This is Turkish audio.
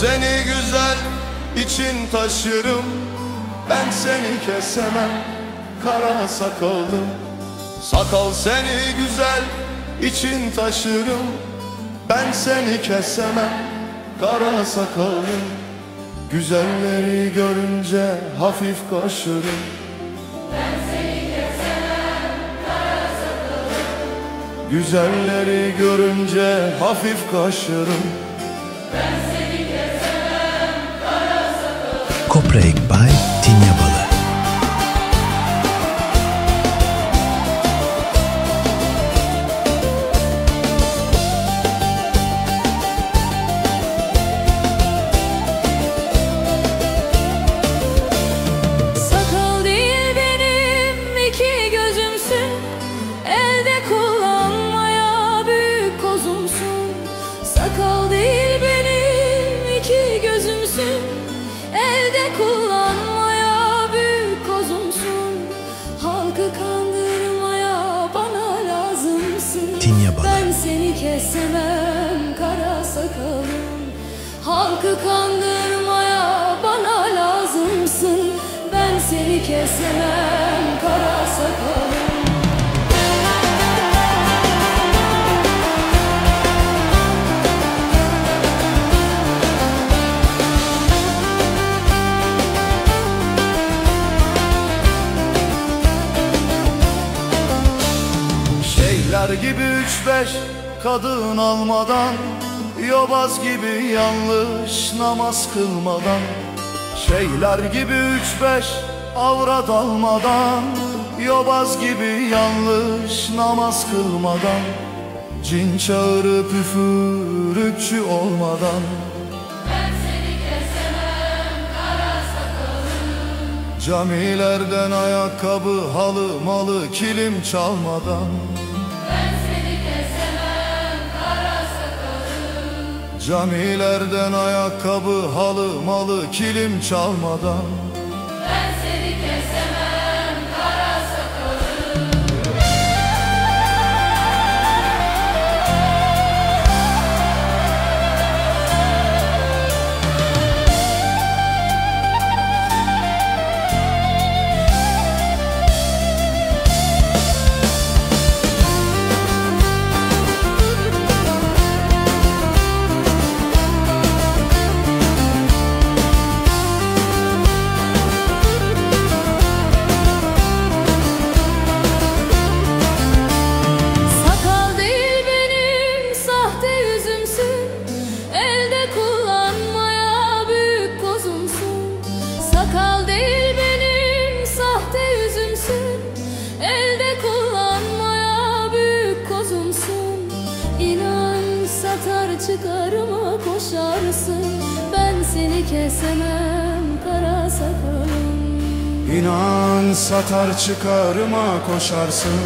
seni güzel için taşırım. Ben seni kesemem. Kara sakalım. Sakal seni güzel için taşırım. Ben seni kesemem. Kara sakalım. Güzelleri görünce hafif kaşırım. Güzelleri görünce hafif kaşırım Break by Tinia kullanmaya büyük kozumsun Halkı kandırmaya bana lazımsın. Balı. Ben seni kesemem kara sakalım. Halkı kandırmaya bana lazımsın. Ben seni kesemem Şeyler gibi üç beş kadın almadan Yobaz gibi yanlış namaz kılmadan. Şeyler gibi üç beş avrat almadan Yobaz gibi yanlış namaz kılmadan. Cin çağırıp üfürükçü olmadan. Camilerden ayakkabı, halı, malı, kilim çalmadan Camilerden ayakkabı, halı, malı, kilim çalmadan. Sakal İnan satar çıkarıma koşarsın. Ben seni kesemem kara sakalım. İnan satar çıkarıma koşarsın